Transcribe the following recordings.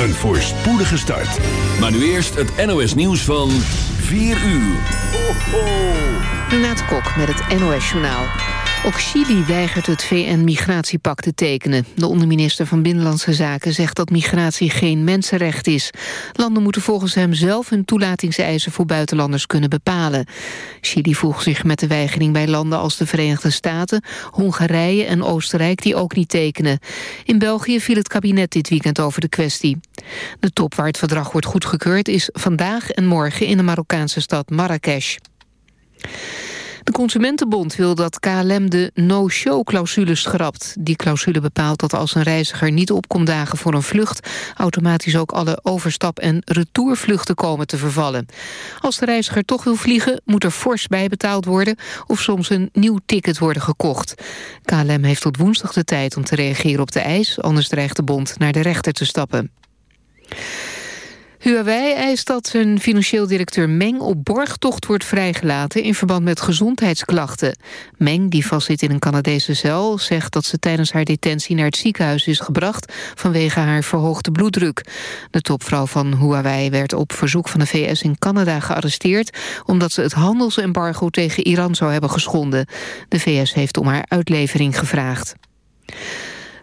Een voorspoedige start. Maar nu eerst het NOS nieuws van 4 uur. Ho, Kok met het NOS Journaal. Ook Chili weigert het VN-migratiepact te tekenen. De onderminister van Binnenlandse Zaken zegt dat migratie geen mensenrecht is. Landen moeten volgens hem zelf hun toelatingseisen voor buitenlanders kunnen bepalen. Chili voegt zich met de weigering bij landen als de Verenigde Staten, Hongarije en Oostenrijk die ook niet tekenen. In België viel het kabinet dit weekend over de kwestie. De top waar het verdrag wordt goedgekeurd is vandaag en morgen in de Marokkaanse stad Marrakesh. De Consumentenbond wil dat KLM de no-show-clausule schrapt. Die clausule bepaalt dat als een reiziger niet opkomt dagen voor een vlucht... automatisch ook alle overstap- en retourvluchten komen te vervallen. Als de reiziger toch wil vliegen, moet er fors bijbetaald worden... of soms een nieuw ticket worden gekocht. KLM heeft tot woensdag de tijd om te reageren op de eis... anders dreigt de bond naar de rechter te stappen. Huawei eist dat zijn financieel directeur Meng op borgtocht wordt vrijgelaten in verband met gezondheidsklachten. Meng, die vastzit in een Canadese cel, zegt dat ze tijdens haar detentie naar het ziekenhuis is gebracht vanwege haar verhoogde bloeddruk. De topvrouw van Huawei werd op verzoek van de VS in Canada gearresteerd omdat ze het handelsembargo tegen Iran zou hebben geschonden. De VS heeft om haar uitlevering gevraagd.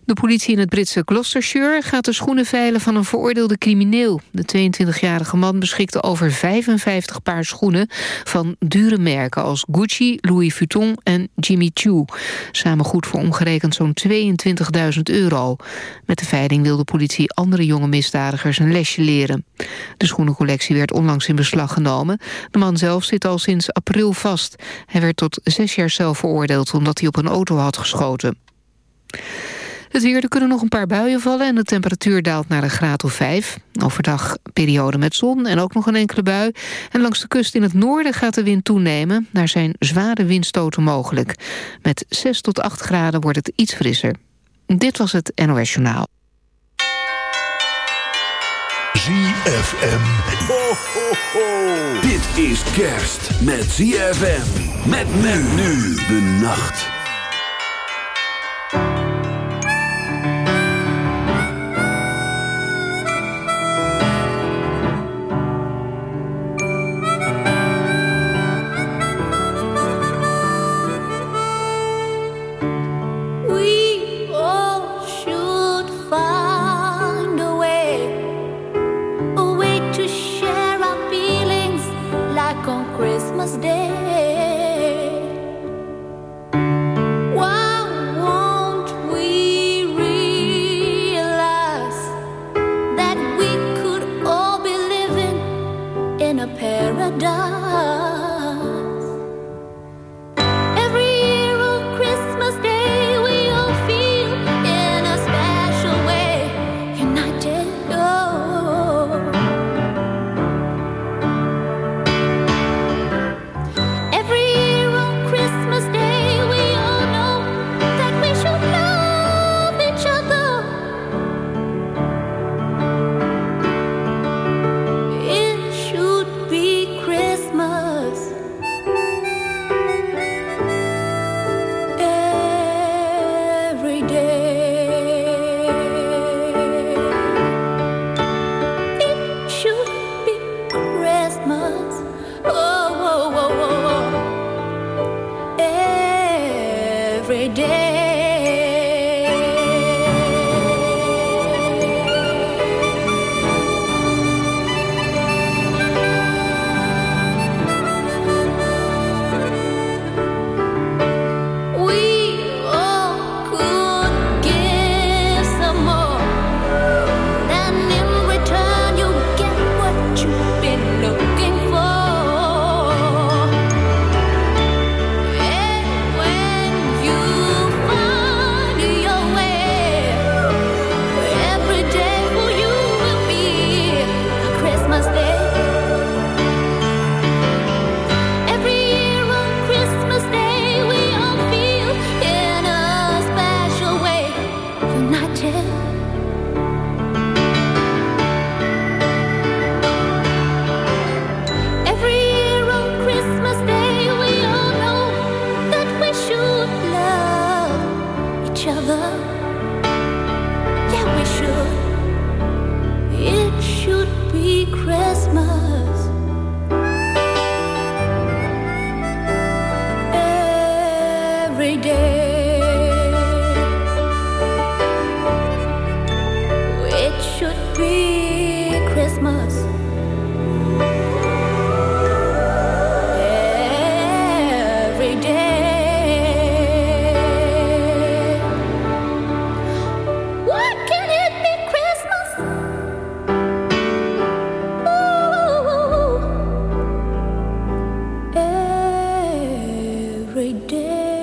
De politie in het Britse Gloucestershire gaat de schoenen veilen van een veroordeelde crimineel. De 22-jarige man beschikte over 55 paar schoenen van dure merken als Gucci, Louis Vuitton en Jimmy Choo. Samen goed voor omgerekend zo'n 22.000 euro. Met de veiling wil de politie andere jonge misdadigers een lesje leren. De schoenencollectie werd onlangs in beslag genomen. De man zelf zit al sinds april vast. Hij werd tot zes jaar cel veroordeeld omdat hij op een auto had geschoten. Het weer, er kunnen nog een paar buien vallen... en de temperatuur daalt naar een graad of vijf. Overdag periode met zon en ook nog een enkele bui. En langs de kust in het noorden gaat de wind toenemen. Daar zijn zware windstoten mogelijk. Met 6 tot 8 graden wordt het iets frisser. Dit was het NOS Journaal. ZFM. Ho, ho, ho. Dit is kerst met ZFM. Met men nu de nacht. Standing, crashing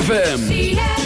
ZFM.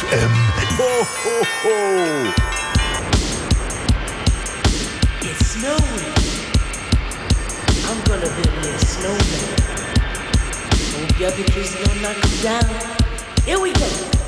FM. Ho, ho, ho. It's snowing. I'm gonna build me a snowman. Hope your bitches don't knock me down. Here we go.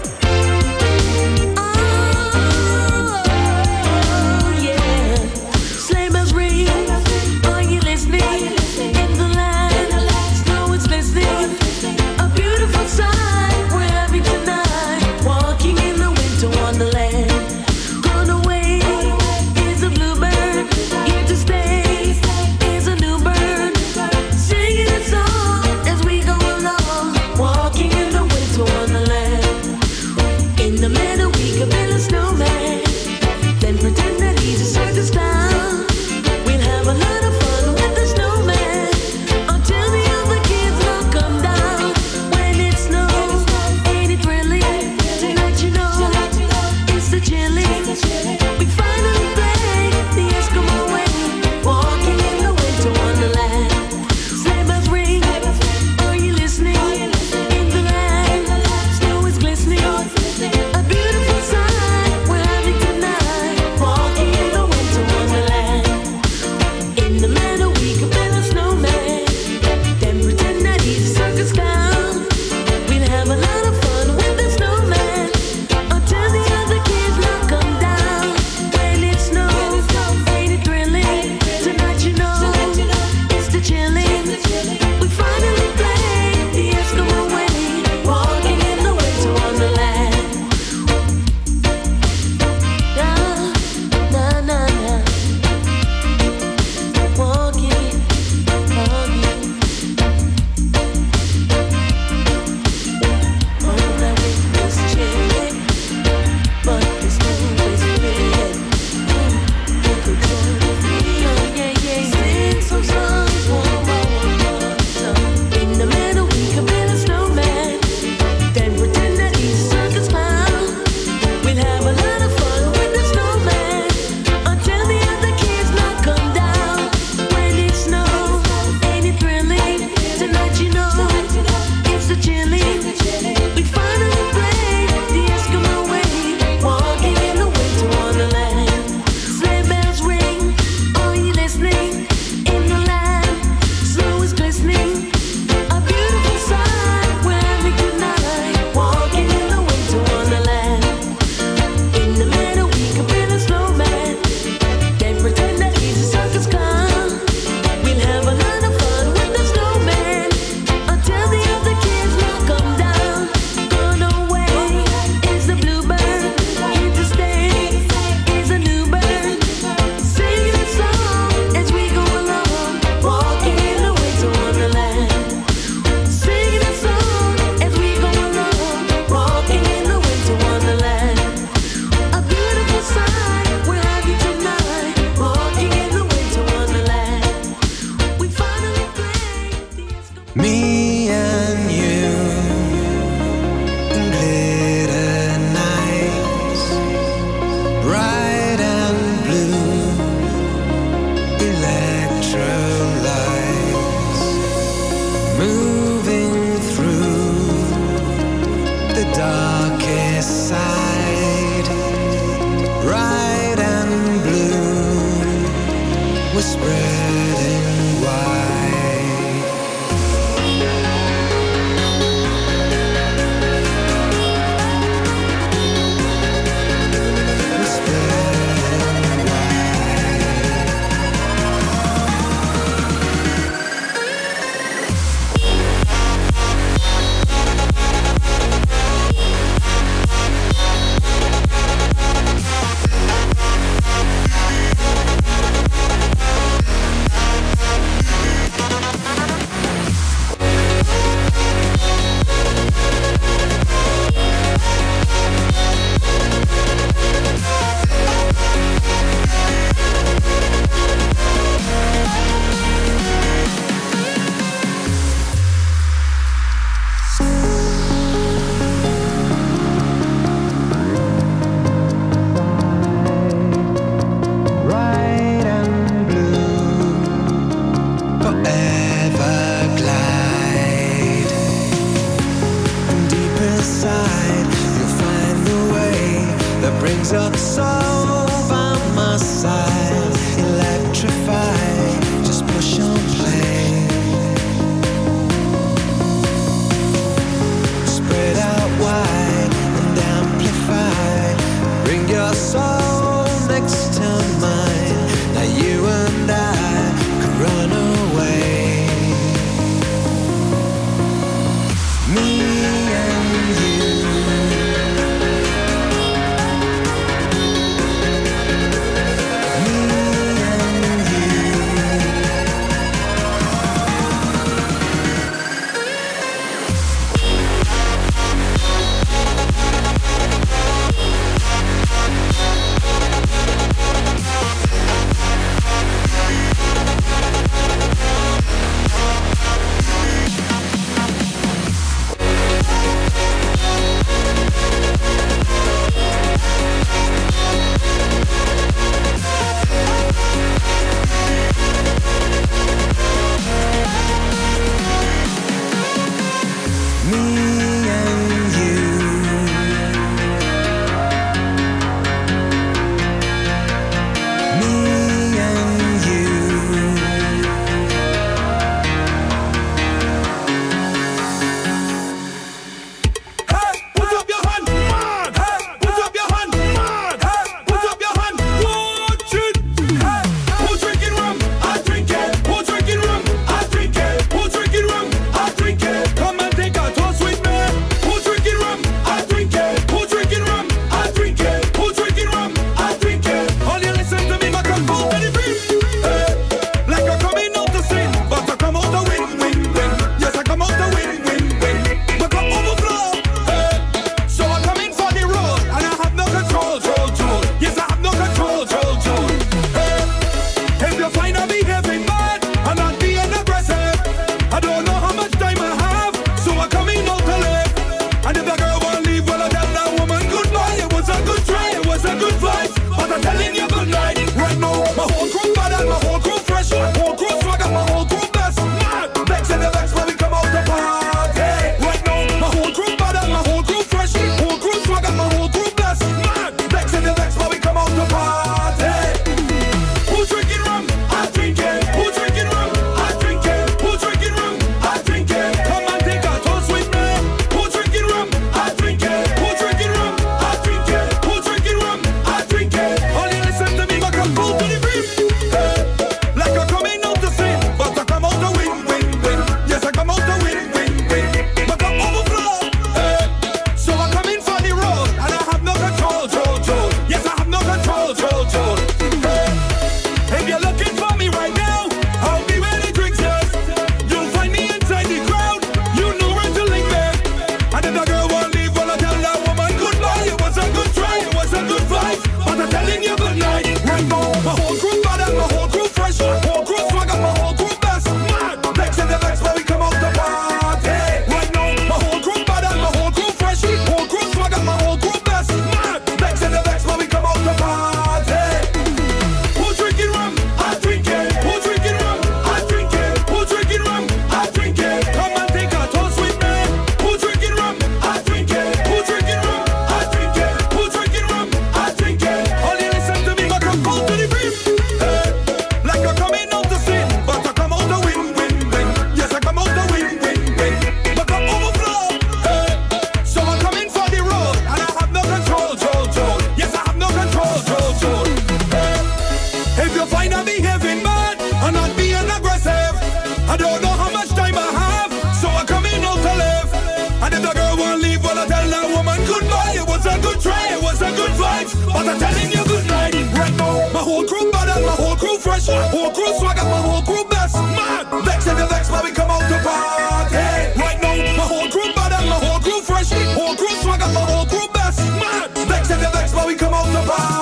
Cause I'm telling you good night. right now. My whole crew bad and my whole crew fresh. Whole crew swagger, my whole crew best. Mad. Vex and the vex when we come out to party. Right now, my whole crew bad and my whole crew fresh. Whole crew swagger, my whole crew best. Mad. Vex and the vex when we come out to party.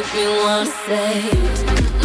make me wanna say.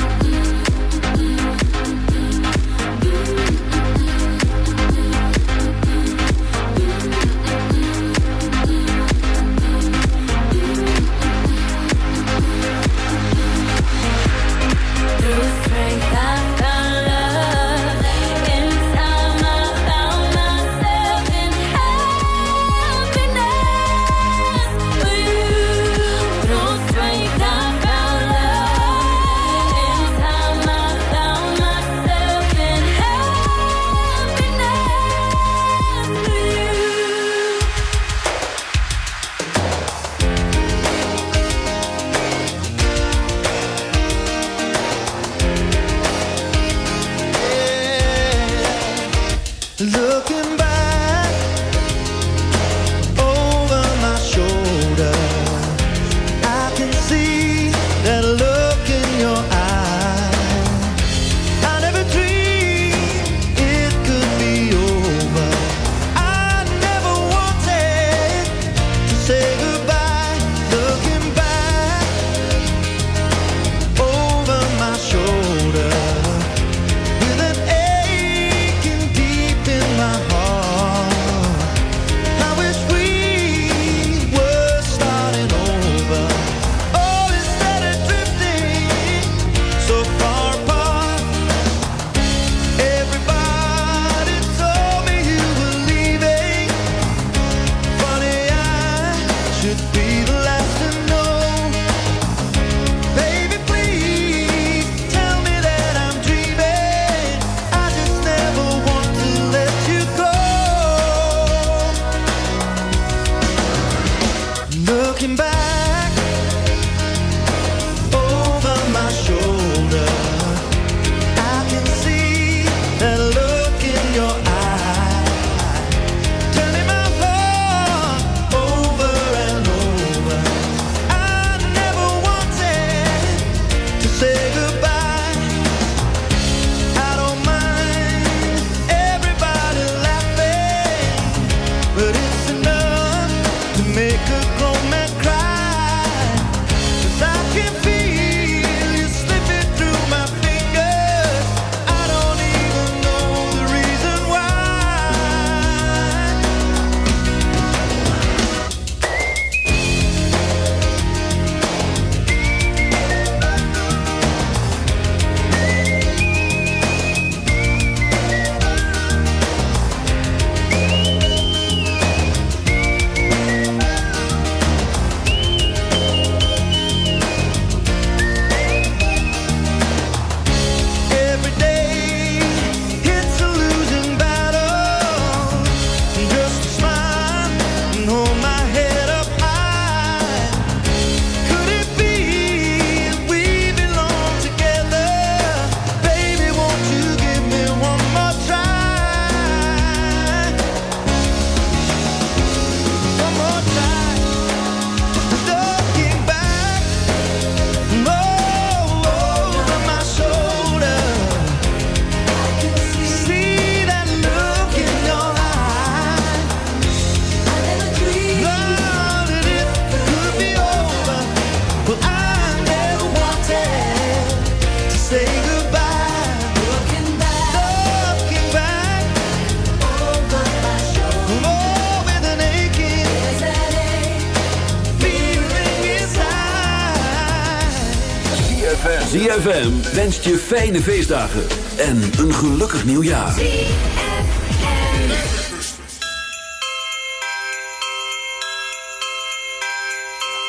ZFM wenst je fijne feestdagen en een gelukkig nieuwjaar.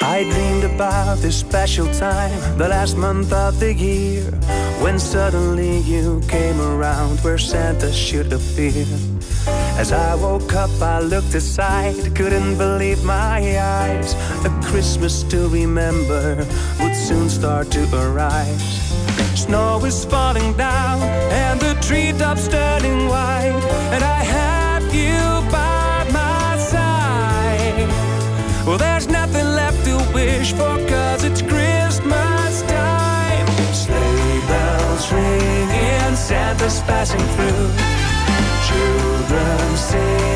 I dreamed about this special time, the last month of the year, when suddenly you came around where Santa should appear. As I woke up, I looked aside, couldn't believe my eyes. A Christmas to remember soon start to arise. Snow is falling down, and the treetops turning white, and I have you by my side. Well, there's nothing left to wish for, cause it's Christmas time. Sleigh bells ringing, Santa's passing through. Children singing,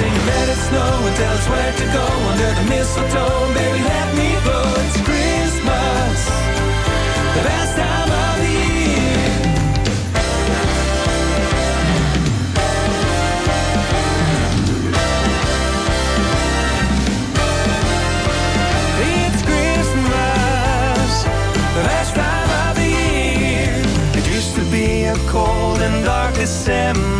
sing, let it snow and tell us where to go under the mistletoe. Baby, let me go. It's Christmas, the best time of the year. It's Christmas, the best time of the year. It used to be a cold and dark December.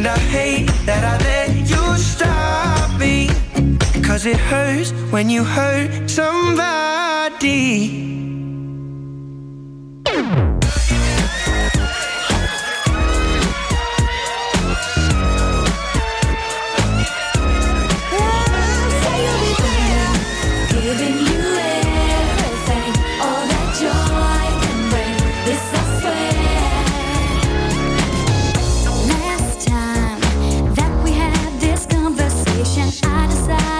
And I hate that I let you stop me. Cause it hurts when you hurt somebody. Conversation, I decided